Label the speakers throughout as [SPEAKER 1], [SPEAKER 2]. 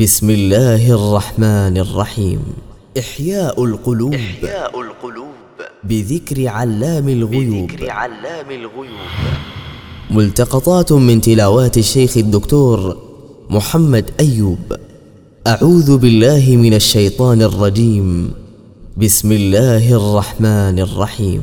[SPEAKER 1] بسم الله الرحمن الرحيم. إحياء القلوب.
[SPEAKER 2] إحياء القلوب.
[SPEAKER 1] بذكر علام الغيوب.
[SPEAKER 2] بذكر علام الغيوب.
[SPEAKER 1] ملتقطات من تلاوات الشيخ الدكتور محمد أيوب. أعوذ بالله من الشيطان الرجيم. بسم الله الرحمن الرحيم.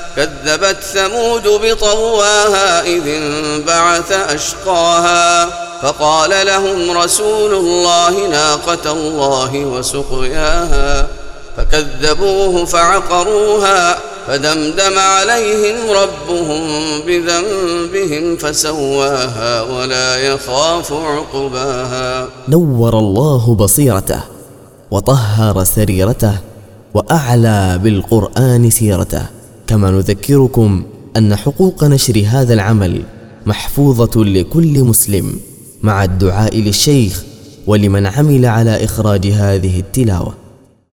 [SPEAKER 3] كذبت ثمود بطواها إذ انبعث أشقاها فقال لهم رسول الله ناقة الله وسقياها فكذبوه فعقروها فدمدم عليهم ربهم بذنبهم فسواها ولا يخاف عقباها.
[SPEAKER 1] نور الله بصيرته وطهر سريرته وأعلى بالقرآن سيرته. كما نذكركم أن حقوق نشر هذا العمل محفوظة لكل مسلم مع الدعاء للشيخ ولمن عمل على إخراج هذه التلاوة.